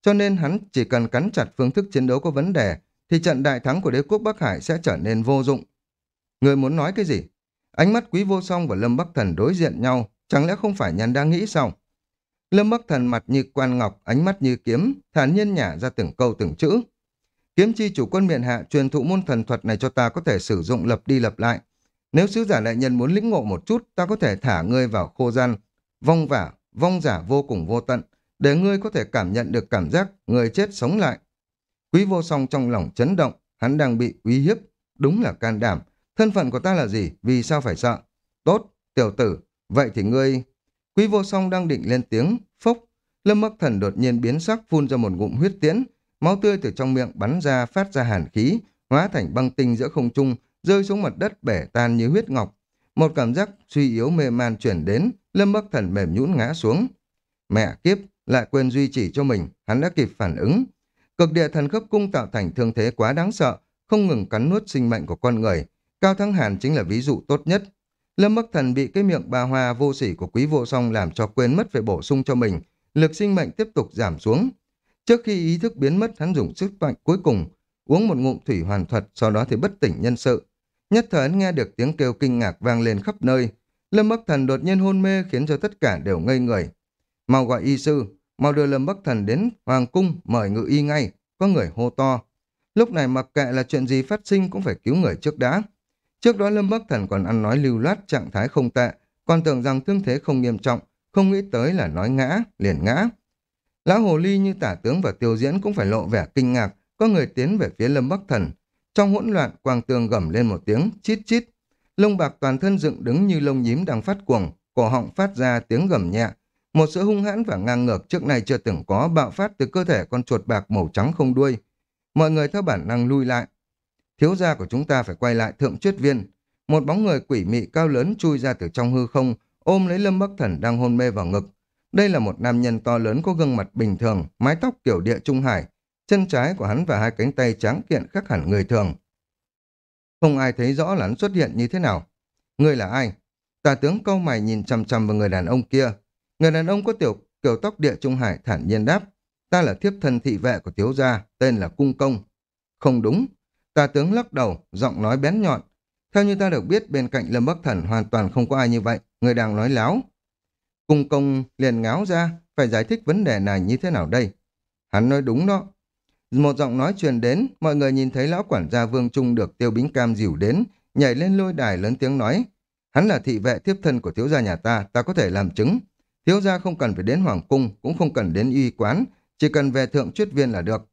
A: Cho nên hắn chỉ cần cắn chặt phương thức chiến đấu có vấn đề, thì trận đại thắng của đế quốc Bắc Hải sẽ trở nên vô dụng. Người muốn nói cái gì? Ánh mắt quý vô song và Lâm Bắc Thần đối diện nhau, chẳng lẽ không phải nhàn đang nghĩ sao? Lâm Bắc Thần mặt như quan ngọc, ánh mắt như kiếm, thản nhiên nhả ra từng câu từng chữ. Kiếm chi chủ quân miện hạ truyền thụ môn thần thuật này cho ta có thể sử dụng lập đi lập lại. Nếu sứ giả đại nhân muốn lĩnh ngộ một chút, ta có thể thả ngươi vào khô gian, vong vả, vong giả vô cùng vô tận, để ngươi có thể cảm nhận được cảm giác người chết sống lại. Quý vô song trong lòng chấn động, hắn đang bị uy hiếp, đúng là can đảm. Thân phận của ta là gì, vì sao phải sợ? Tốt, tiểu tử, vậy thì ngươi... Quý vô song đang định lên tiếng, phốc. Lâm Bắc Thần đột nhiên biến sắc phun ra một ngụm huyết tiễn, máu tươi từ trong miệng bắn ra phát ra hàn khí, hóa thành băng tinh giữa không trung, rơi xuống mặt đất bể tan như huyết ngọc. Một cảm giác suy yếu mê man chuyển đến, Lâm Bắc Thần mềm nhũn ngã xuống. Mẹ kiếp, lại quên duy trì cho mình, hắn đã kịp phản ứng. Cực địa thần khớp cung tạo thành thương thế quá đáng sợ, không ngừng cắn nuốt sinh mệnh của con người. Cao Thắng Hàn chính là ví dụ tốt nhất. Lâm Bắc Thần bị cái miệng bà hoa vô sỉ của quý vô song làm cho quên mất phải bổ sung cho mình, lực sinh mệnh tiếp tục giảm xuống. Trước khi ý thức biến mất, hắn dùng sức mạnh cuối cùng, uống một ngụm thủy hoàn thuật, sau đó thì bất tỉnh nhân sự. Nhất thời hắn nghe được tiếng kêu kinh ngạc vang lên khắp nơi. Lâm Bắc Thần đột nhiên hôn mê khiến cho tất cả đều ngây người. Mau gọi y sư, mau đưa Lâm Bắc Thần đến Hoàng Cung mời ngự y ngay, có người hô to. Lúc này mặc kệ là chuyện gì phát sinh cũng phải cứu người trước đã. Trước đó Lâm Bắc Thần còn ăn nói lưu loát trạng thái không tệ, còn tưởng rằng thương thế không nghiêm trọng, không nghĩ tới là nói ngã, liền ngã. Lão Hồ Ly như tả tướng và tiêu diễn cũng phải lộ vẻ kinh ngạc, có người tiến về phía Lâm Bắc Thần. Trong hỗn loạn, Quang Tường gầm lên một tiếng, chít chít. Lông bạc toàn thân dựng đứng như lông nhím đang phát cuồng, cổ họng phát ra tiếng gầm nhẹ. Một sự hung hãn và ngang ngược trước này chưa từng có bạo phát từ cơ thể con chuột bạc màu trắng không đuôi. Mọi người theo bản năng lui lại. Thiếu gia của chúng ta phải quay lại thượng chuyết viên. Một bóng người quỷ mị cao lớn chui ra từ trong hư không, ôm lấy Lâm Bắc Thần đang hôn mê vào ngực. Đây là một nam nhân to lớn có gương mặt bình thường, mái tóc kiểu địa trung hải. Chân trái của hắn và hai cánh tay trắng kiện khác hẳn người thường. Không ai thấy rõ là hắn xuất hiện như thế nào. Người là ai? Tà tướng câu mày nhìn chằm chằm vào người đàn ông kia. Người đàn ông có tiểu kiểu tóc địa trung hải thản nhiên đáp. Ta là thiếp thân thị vệ của thiếu gia, tên là Cung Công. Không đúng. Tà tướng lắc đầu, giọng nói bén nhọn. Theo như ta được biết, bên cạnh Lâm Bắc Thần hoàn toàn không có ai như vậy. Người đang nói láo. Cung Công liền ngáo ra, phải giải thích vấn đề này như thế nào đây? Hắn nói đúng đó. Một giọng nói truyền đến, mọi người nhìn thấy lão quản gia Vương Trung được tiêu bính cam dìu đến, nhảy lên lôi đài lớn tiếng nói. Hắn là thị vệ thiếp thân của thiếu gia nhà ta, ta có thể làm chứng. Thiếu gia không cần phải đến hoàng cung, cũng không cần đến y quán, chỉ cần về thượng chuyết viên là được.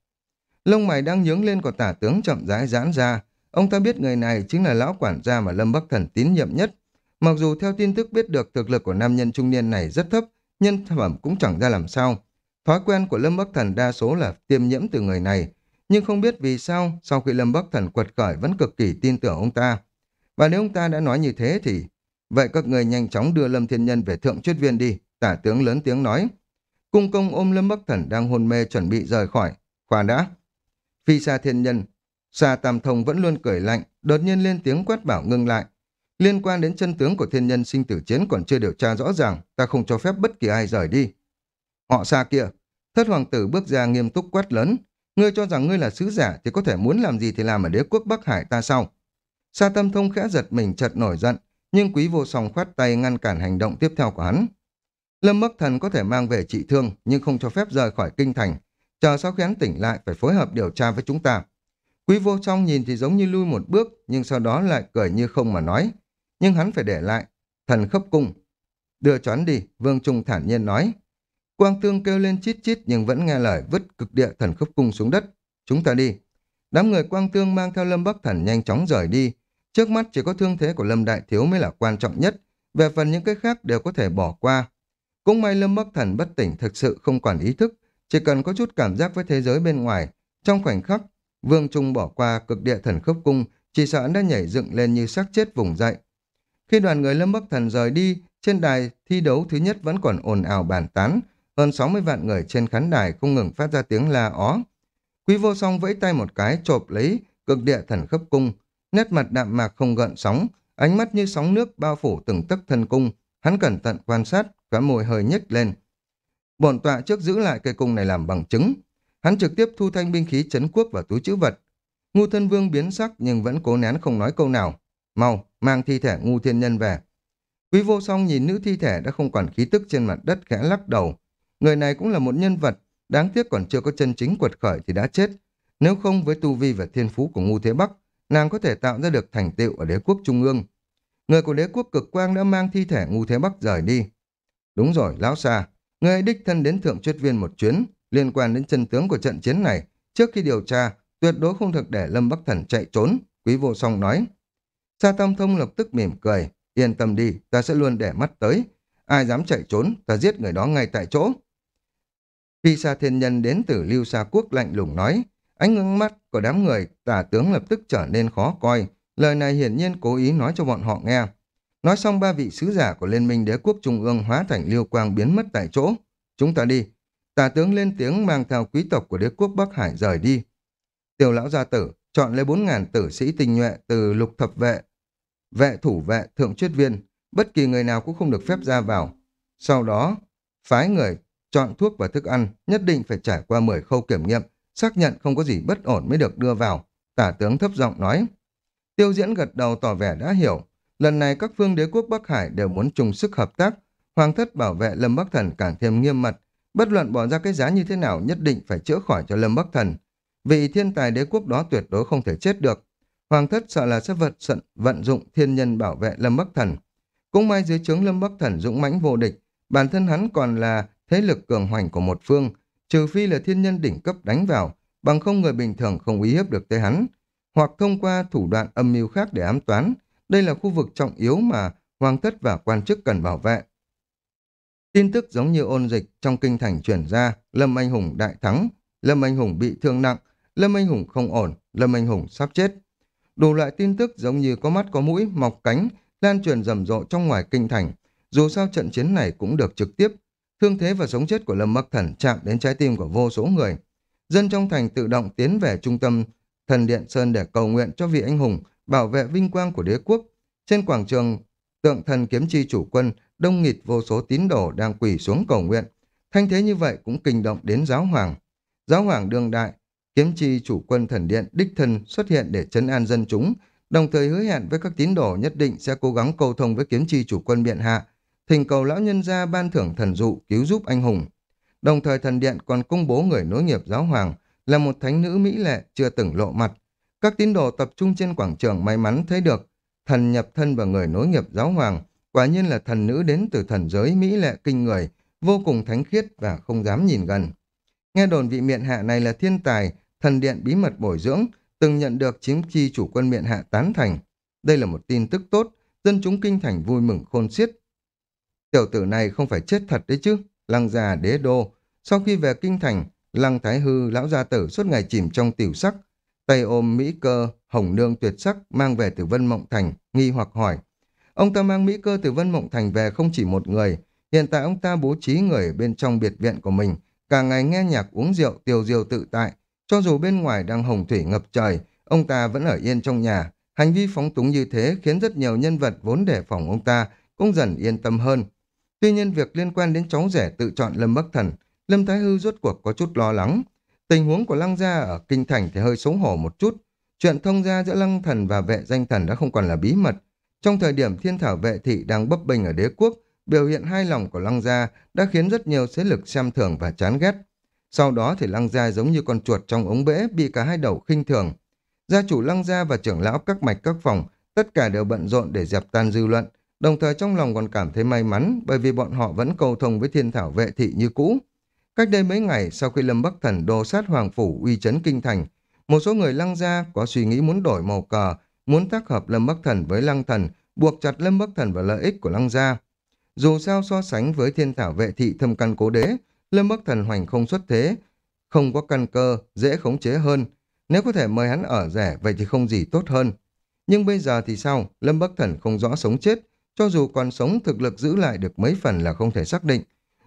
A: Lông mày đang nhướng lên của tả tướng chậm rãi giãn ra. Ông ta biết người này chính là lão quản gia mà Lâm Bắc Thần tín nhiệm nhất. Mặc dù theo tin tức biết được thực lực của nam nhân trung niên này rất thấp, nhân phẩm cũng chẳng ra làm sao. Thói quen của Lâm Bắc Thần đa số là tiêm nhiễm từ người này, nhưng không biết vì sao sau khi Lâm Bắc Thần quật khởi vẫn cực kỳ tin tưởng ông ta. Và nếu ông ta đã nói như thế thì vậy các người nhanh chóng đưa Lâm Thiên Nhân về thượng chuyết viên đi, tả tướng lớn tiếng nói. Cung công ôm Lâm Bắc Thần đang hôn mê chuẩn bị rời khỏi. Khoan đã. Phi xa thiên nhân, xa tam thông vẫn luôn cười lạnh, đột nhiên lên tiếng quát bảo ngưng lại. Liên quan đến chân tướng của thiên nhân sinh tử chiến còn chưa điều tra rõ ràng, ta không cho phép bất kỳ ai rời đi. Họ xa kia, thất hoàng tử bước ra nghiêm túc quát lớn. Ngươi cho rằng ngươi là sứ giả thì có thể muốn làm gì thì làm ở đế quốc Bắc Hải ta sao? Sa tâm thông khẽ giật mình chợt nổi giận, nhưng quý vô song khoát tay ngăn cản hành động tiếp theo của hắn. Lâm Bắc Thần có thể mang về trị thương nhưng không cho phép rời khỏi kinh thành. Chờ sau khi hắn tỉnh lại phải phối hợp điều tra với chúng ta. Quý vô song nhìn thì giống như lui một bước nhưng sau đó lại cười như không mà nói. Nhưng hắn phải để lại. Thần khấp cung. Đưa choán đi, Vương Trung thản nhiên nói. Quang Tương kêu lên chít chít nhưng vẫn nghe lời vứt cực địa thần khấp cung xuống đất. Chúng ta đi. Đám người Quang Tương mang theo Lâm Bắc Thần nhanh chóng rời đi. Trước mắt chỉ có thương thế của Lâm Đại Thiếu mới là quan trọng nhất. Về phần những cái khác đều có thể bỏ qua. Cũng may Lâm Bắc Thần bất tỉnh thực sự không còn ý thức. Chỉ cần có chút cảm giác với thế giới bên ngoài. Trong khoảnh khắc, Vương Trung bỏ qua cực địa thần khớp cung, chỉ sợ đã nhảy dựng lên như xác chết vùng dậy. Khi đoàn người Lâm Bắc Thần rời đi, trên đài thi đấu thứ nhất vẫn còn ồn ào bàn tán, hơn 60 vạn người trên khán đài không ngừng phát ra tiếng la ó. Quý vô song vẫy tay một cái chộp lấy cực địa thần khớp cung, nét mặt đạm mạc không gợn sóng, ánh mắt như sóng nước bao phủ từng tấc thân cung, hắn cẩn thận quan sát, cả môi hơi nhếch lên. Bổn tọa trước giữ lại cây cung này làm bằng chứng, hắn trực tiếp thu thanh binh khí chấn quốc vào túi chữ vật. Ngu thân vương biến sắc nhưng vẫn cố nén không nói câu nào. mau, mang thi thể ngu thiên nhân về. Quý vô song nhìn nữ thi thể đã không còn khí tức trên mặt đất khẽ lắc đầu. Người này cũng là một nhân vật, đáng tiếc còn chưa có chân chính quật khởi thì đã chết. Nếu không với tu vi và thiên phú của ngu thế Bắc, nàng có thể tạo ra được thành tựu ở đế quốc trung ương. Người của đế quốc cực quang đã mang thi thể ngu thế Bắc rời đi. Đúng rồi, lão xa, người đích thân đến thượng truyết viên một chuyến, liên quan đến chân tướng của trận chiến này. Trước khi điều tra, tuyệt đối không được để Lâm Bắc Thần chạy trốn, quý vô song nói. Sa Tam Thông lập tức mỉm cười, yên tâm đi, ta sẽ luôn để mắt tới. Ai dám chạy trốn, ta giết người đó ngay tại chỗ. Khi Sa Thiên Nhân đến từ Lưu Sa Quốc lạnh lùng nói, ánh ngưng mắt của đám người tả tướng lập tức trở nên khó coi. Lời này hiển nhiên cố ý nói cho bọn họ nghe. Nói xong ba vị sứ giả của Liên minh Đế quốc Trung ương hóa thành liêu quang biến mất tại chỗ. Chúng ta đi. Tả tướng lên tiếng mang theo quý tộc của đế quốc Bắc Hải rời đi. Tiểu lão gia tử chọn lấy 4.000 tử sĩ tinh nhuệ từ lục thập vệ, vệ thủ vệ, thượng chuyết viên. Bất kỳ người nào cũng không được phép ra vào. Sau đó, phái người chọn thuốc và thức ăn nhất định phải trải qua 10 khâu kiểm nghiệm, xác nhận không có gì bất ổn mới được đưa vào. Tả tướng thấp giọng nói. Tiêu diễn gật đầu tỏ vẻ đã hiểu. Lần này các phương đế quốc Bắc Hải đều muốn chung sức hợp tác. Hoàng thất bảo vệ Lâm Bắc Thần càng thêm nghiêm mật. Bất luận bỏ ra cái giá như thế nào nhất định phải chữa khỏi cho Lâm Bắc Thần. Vì thiên tài đế quốc đó tuyệt đối không thể chết được. Hoàng thất sợ là sẽ vật sận, vận dụng thiên nhân bảo vệ Lâm Bắc Thần. Cũng may dưới trướng Lâm Bắc Thần dũng mãnh vô địch, bản thân hắn còn là thế lực cường hoành của một phương, trừ phi là thiên nhân đỉnh cấp đánh vào, bằng không người bình thường không uy hiếp được tới hắn, hoặc thông qua thủ đoạn âm mưu khác để ám toán. Đây là khu vực trọng yếu mà hoàng thất và quan chức cần bảo vệ. Tin tức giống như ôn dịch trong kinh thành chuyển ra, Lâm Anh Hùng đại thắng, Lâm Anh Hùng bị thương nặng, Lâm Anh Hùng không ổn, Lâm Anh Hùng sắp chết. Đủ loại tin tức giống như có mắt có mũi, mọc cánh, lan truyền rầm rộ trong ngoài kinh thành. Dù sao trận chiến này cũng được trực tiếp. Thương thế và sống chết của Lâm Bắc Thần chạm đến trái tim của vô số người. Dân trong thành tự động tiến về trung tâm thần Điện Sơn để cầu nguyện cho vị anh hùng, bảo vệ vinh quang của đế quốc. Trên quảng trường, tượng thần kiếm chi chủ quân, đông nghịt vô số tín đồ đang quỳ xuống cầu nguyện. Thanh thế như vậy cũng kinh động đến giáo hoàng. Giáo hoàng đương đại, kiếm chi chủ quân thần điện đích thân xuất hiện để chấn an dân chúng, đồng thời hứa hẹn với các tín đồ nhất định sẽ cố gắng cầu thông với kiếm chi chủ quân biện hạ, thỉnh cầu lão nhân gia ban thưởng thần dụ cứu giúp anh hùng. Đồng thời thần điện còn công bố người nối nghiệp giáo hoàng là một thánh nữ mỹ lệ chưa từng lộ mặt. Các tín đồ tập trung trên quảng trường may mắn thấy được thần nhập thân và người nối nghiệp giáo hoàng, quả nhiên là thần nữ đến từ thần giới mỹ lệ kinh người, vô cùng thánh khiết và không dám nhìn gần. Nghe đồn vị miện hạ này là thiên tài, thần điện bí mật bồi dưỡng, từng nhận được chiếm chi chủ quân miện hạ tán thành. Đây là một tin tức tốt, dân chúng kinh thành vui mừng khôn xiết. Tiểu tử này không phải chết thật đấy chứ, lăng già đế đô. Sau khi về kinh thành, lăng thái hư lão gia tử suốt ngày chìm trong tiểu sắc, tay ôm mỹ cơ, hồng nương tuyệt sắc mang về từ Vân Mộng Thành, nghi hoặc hỏi. Ông ta mang mỹ cơ từ Vân Mộng Thành về không chỉ một người, hiện tại ông ta bố trí người bên trong biệt viện của mình, cả ngày nghe nhạc uống rượu tiêu diêu tự tại, cho dù bên ngoài đang hồng thủy ngập trời, ông ta vẫn ở yên trong nhà. Hành vi phóng túng như thế khiến rất nhiều nhân vật vốn đề phòng ông ta cũng dần yên tâm hơn. Tuy nhiên việc liên quan đến cháu rể tự chọn Lâm Bắc Thần, Lâm Thái Hư rốt cuộc có chút lo lắng. Tình huống của Lăng Gia ở Kinh Thành thì hơi xấu hổ một chút. Chuyện thông gia giữa Lăng Thần và vệ danh thần đã không còn là bí mật. Trong thời điểm thiên thảo vệ thị đang bấp bênh ở đế quốc, biểu hiện hai lòng của Lăng Gia đã khiến rất nhiều thế lực xem thường và chán ghét. Sau đó thì lăng gia giống như con chuột trong ống bể bị cả hai đầu khinh thường. Gia chủ lăng gia và trưởng lão các mạch các phòng tất cả đều bận rộn để dẹp tan dư luận, đồng thời trong lòng còn cảm thấy may mắn bởi vì bọn họ vẫn cầu thông với thiên thảo vệ thị như cũ. Cách đây mấy ngày sau khi Lâm Bắc Thần đồ sát Hoàng Phủ uy chấn kinh thành, một số người lăng gia có suy nghĩ muốn đổi màu cờ, muốn tác hợp Lâm Bắc Thần với lăng thần, buộc chặt Lâm Bắc Thần vào lợi ích của lăng gia. Dù sao so sánh với thiên thảo vệ thị thâm căn cố đế, Lâm Bắc Thần hoành không xuất thế, không có căn cơ, dễ khống chế hơn. Nếu có thể mời hắn ở rẻ, vậy thì không gì tốt hơn. Nhưng bây giờ thì sao? Lâm Bắc Thần không rõ sống chết. Cho dù còn sống, thực lực giữ lại được mấy phần là không thể xác định.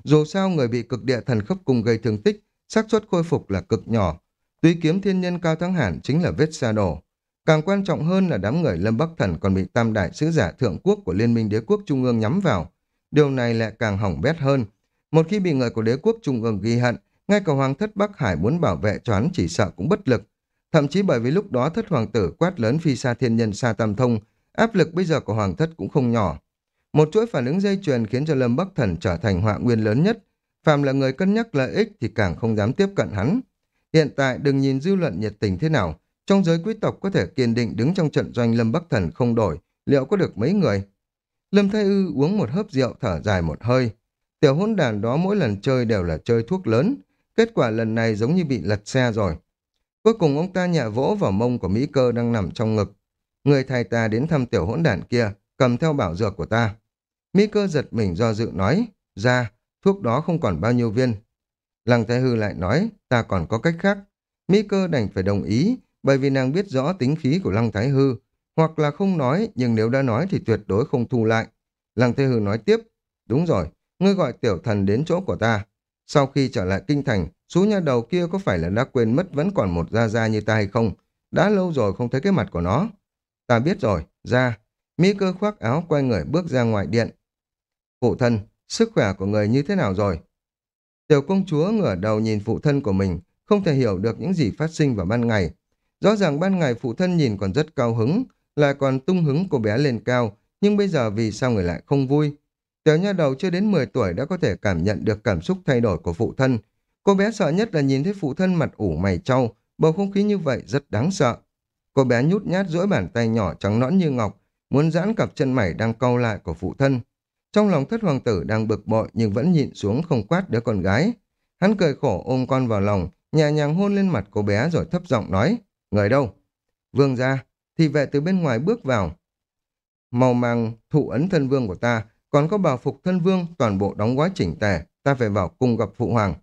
A: Dù sao, người bị cực địa thần khớp cùng gây thương tích, xác suất khôi phục là cực nhỏ. Tuy kiếm thiên nhân cao thắng hẳn chính là vết xa đổ. Càng quan trọng hơn là đám người Lâm Bắc Thần còn bị tam đại sứ giả thượng quốc của Liên minh đế quốc Trung ương nhắm vào. Điều này lại càng hỏng bét hơn. Một khi bị người của đế quốc trung ương ghi hận, ngay cả hoàng thất Bắc Hải muốn bảo vệ choán chỉ sợ cũng bất lực. Thậm chí bởi vì lúc đó thất hoàng tử quát lớn phi xa thiên nhân xa tam thông, Áp lực bây giờ của Hoàng thất cũng không nhỏ. Một chuỗi phản ứng dây chuyền khiến cho Lâm Bắc Thần trở thành họa nguyên lớn nhất. Phạm là người cân nhắc lợi ích thì càng không dám tiếp cận hắn. Hiện tại đừng nhìn dư luận nhiệt tình thế nào. Trong giới quý tộc có thể kiên định đứng trong trận doanh Lâm Bắc Thần không đổi. Liệu có được mấy người? Lâm Thái Ư uống một hớp rượu thở dài một hơi. Tiểu hôn đàn đó mỗi lần chơi đều là chơi thuốc lớn. Kết quả lần này giống như bị lật xe rồi. Cuối cùng ông ta nhẹ vỗ vào mông của Mỹ cơ đang nằm trong ngực. Người thầy ta đến thăm tiểu hỗn đàn kia, cầm theo bảo dược của ta. Mỹ cơ giật mình do dự nói, ra, thuốc đó không còn bao nhiêu viên. Lăng Thái Hư lại nói, ta còn có cách khác. Mỹ cơ đành phải đồng ý, bởi vì nàng biết rõ tính khí của Lăng Thái Hư, hoặc là không nói, nhưng nếu đã nói thì tuyệt đối không thu lại. Lăng Thái Hư nói tiếp, đúng rồi, ngươi gọi tiểu thần đến chỗ của ta. Sau khi trở lại kinh thành, số nhà đầu kia có phải là đã quên mất vẫn còn một gia gia như ta hay không? Đã lâu rồi không thấy cái mặt của nó. Ta biết rồi, ra. Mỹ cơ khoác áo quay người bước ra ngoài điện. Phụ thân, sức khỏe của người như thế nào rồi? Tiểu công chúa ngửa đầu nhìn phụ thân của mình, không thể hiểu được những gì phát sinh vào ban ngày. Rõ ràng ban ngày phụ thân nhìn còn rất cao hứng, lại còn tung hứng cô bé lên cao, nhưng bây giờ vì sao người lại không vui? Tiểu nha đầu chưa đến 10 tuổi đã có thể cảm nhận được cảm xúc thay đổi của phụ thân. Cô bé sợ nhất là nhìn thấy phụ thân mặt ủ mày trau, bầu không khí như vậy rất đáng sợ. Cô bé nhút nhát duỗi bàn tay nhỏ trắng nõn như ngọc, muốn giãn cặp chân mày đang cau lại của phụ thân. Trong lòng thất hoàng tử đang bực bội nhưng vẫn nhịn xuống không quát đứa con gái. Hắn cười khổ ôm con vào lòng, nhẹ nhàng hôn lên mặt cô bé rồi thấp giọng nói, người đâu? Vương ra, thì vệ từ bên ngoài bước vào. Màu màng thụ ấn thân vương của ta, còn có bảo phục thân vương toàn bộ đóng gói chỉnh tề, ta phải vào cùng gặp phụ hoàng.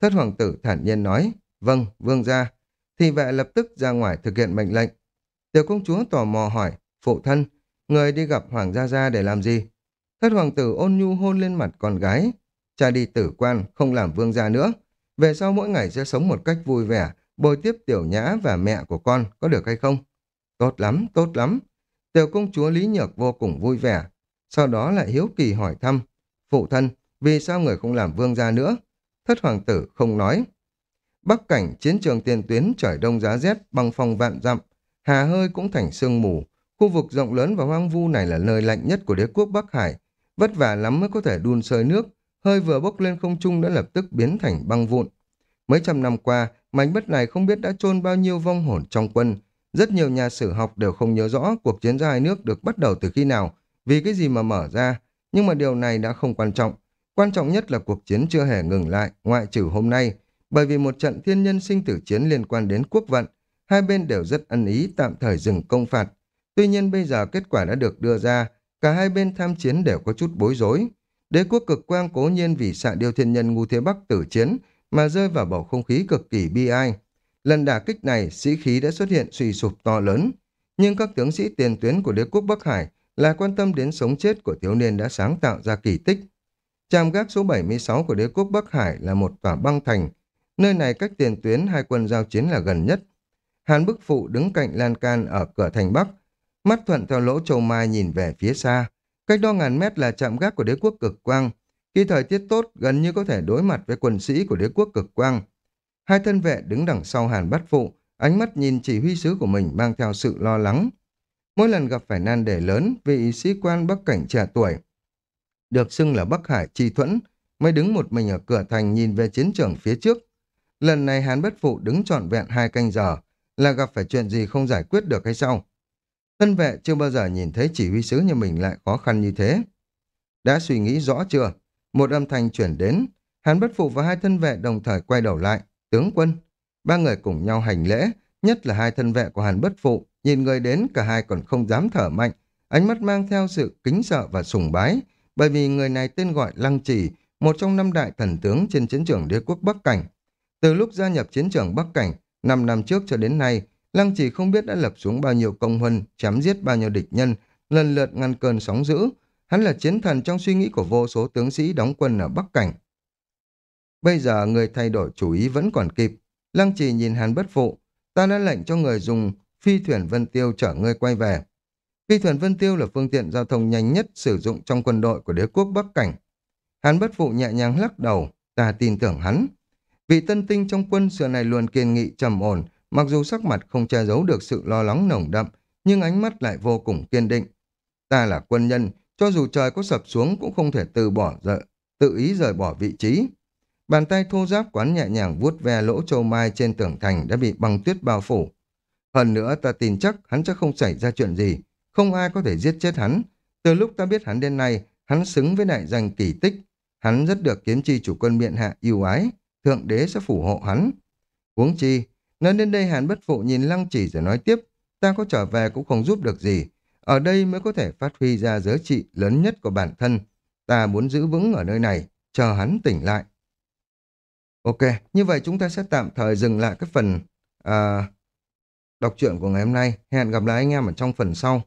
A: Thất hoàng tử thản nhiên nói, vâng, vương ra. Thì vệ lập tức ra ngoài thực hiện mệnh lệnh. Tiểu công chúa tò mò hỏi, phụ thân, người đi gặp hoàng gia gia để làm gì? Thất hoàng tử ôn nhu hôn lên mặt con gái. Cha đi tử quan, không làm vương gia nữa. Về sau mỗi ngày sẽ sống một cách vui vẻ, bồi tiếp tiểu nhã và mẹ của con, có được hay không? Tốt lắm, tốt lắm. Tiểu công chúa Lý Nhược vô cùng vui vẻ. Sau đó lại hiếu kỳ hỏi thăm. Phụ thân, vì sao người không làm vương gia nữa? Thất hoàng tử không nói. Bắc cảnh chiến trường tiền tuyến trời đông giá rét băng phong vạn dặm. Hà hơi cũng thành sương mù. Khu vực rộng lớn và hoang vu này là nơi lạnh nhất của đế quốc Bắc Hải. Vất vả lắm mới có thể đun sôi nước. Hơi vừa bốc lên không trung đã lập tức biến thành băng vụn. Mấy trăm năm qua, mảnh đất này không biết đã chôn bao nhiêu vong hồn trong quân, rất nhiều nhà sử học đều không nhớ rõ cuộc chiến giữa hai nước được bắt đầu từ khi nào, vì cái gì mà mở ra, nhưng mà điều này đã không quan trọng. Quan trọng nhất là cuộc chiến chưa hề ngừng lại, ngoại trừ hôm nay, bởi vì một trận thiên nhân sinh tử chiến liên quan đến quốc vận, hai bên đều rất ân ý tạm thời dừng công phạt. Tuy nhiên bây giờ kết quả đã được đưa ra, cả hai bên tham chiến đều có chút bối rối. Đế quốc cực quang cố nhiên vì xạ điêu thiên nhân ngu thế bắc tử chiến mà rơi vào bầu không khí cực kỳ bi ai. Lần đả kích này, sĩ khí đã xuất hiện suy sụp to lớn. Nhưng các tướng sĩ tiền tuyến của đế quốc Bắc Hải là quan tâm đến sống chết của thiếu niên đã sáng tạo ra kỳ tích. Trạm gác số 76 của đế quốc Bắc Hải là một tòa băng thành. Nơi này cách tiền tuyến hai quân giao chiến là gần nhất. Hàn Bức Phụ đứng cạnh lan can ở cửa thành Bắc, mắt thuận theo lỗ châu mai nhìn về phía xa. Cách đó ngàn mét là trạm gác của đế quốc cực quang. Khi thời tiết tốt, gần như có thể đối mặt với quân sĩ của đế quốc cực quang. Hai thân vệ đứng đằng sau hàn bắt phụ, ánh mắt nhìn chỉ huy sứ của mình mang theo sự lo lắng. Mỗi lần gặp phải nan đề lớn, vị sĩ quan Bắc Cảnh trẻ tuổi, được xưng là Bắc Hải Chi Thuẫn, mới đứng một mình ở cửa thành nhìn về chiến trường phía trước. Lần này Hán Bất Phụ đứng trọn vẹn hai canh giờ, là gặp phải chuyện gì không giải quyết được hay sao? Thân vệ chưa bao giờ nhìn thấy chỉ huy sứ như mình lại khó khăn như thế. Đã suy nghĩ rõ chưa? Một âm thanh chuyển đến, Hàn Bất Phụ và hai thân vệ đồng thời quay đầu lại. Tướng quân, ba người cùng nhau hành lễ, nhất là hai thân vệ của Hàn Bất Phụ, nhìn người đến cả hai còn không dám thở mạnh, ánh mắt mang theo sự kính sợ và sùng bái, bởi vì người này tên gọi Lăng Trì, một trong năm đại thần tướng trên chiến trường đế quốc Bắc Cảnh. Từ lúc gia nhập chiến trường Bắc Cảnh, năm năm trước cho đến nay, Lăng Chỉ không biết đã lập xuống bao nhiêu công huân, chém giết bao nhiêu địch nhân, lần lượt ngăn cơn sóng dữ. Hắn là chiến thần trong suy nghĩ của vô số tướng sĩ đóng quân ở Bắc Cảnh. Bây giờ người thay đổi chủ ý vẫn còn kịp. Lăng trì nhìn hàn bất phụ. Ta đã lệnh cho người dùng phi thuyền Vân Tiêu chở ngươi quay về. Phi thuyền Vân Tiêu là phương tiện giao thông nhanh nhất sử dụng trong quân đội của đế quốc Bắc Cảnh. Hắn bất phụ nhẹ nhàng lắc đầu. Ta tin tưởng hắn. Vị tân tinh trong quân xưa này luôn kiên nghị trầm ổn, mặc dù sắc mặt không che giấu được sự lo lắng nồng đậm, nhưng ánh mắt lại vô cùng kiên định. Ta là quân nhân, cho dù trời có sập xuống cũng không thể từ bỏ dợ, tự ý rời bỏ vị trí. Bàn tay thô giáp quán nhẹ nhàng vuốt ve lỗ châu mai trên tường thành đã bị băng tuyết bao phủ. Hơn nữa ta tin chắc hắn chắc không xảy ra chuyện gì, không ai có thể giết chết hắn. Từ lúc ta biết hắn đến nay, hắn xứng với đại danh kỳ tích. Hắn rất được kiếm chi chủ quân miện hạ yêu ái, thượng đế sẽ phù hộ hắn. Huống chi, nói đến đây hàn bất phụ nhìn lăng chỉ rồi nói tiếp, ta có trở về cũng không giúp được gì. Ở đây mới có thể phát huy ra giá trị lớn nhất của bản thân. Ta muốn giữ vững ở nơi này, chờ hắn tỉnh lại. Ok, như vậy chúng ta sẽ tạm thời dừng lại cái phần à, đọc truyện của ngày hôm nay. Hẹn gặp lại anh em ở trong phần sau.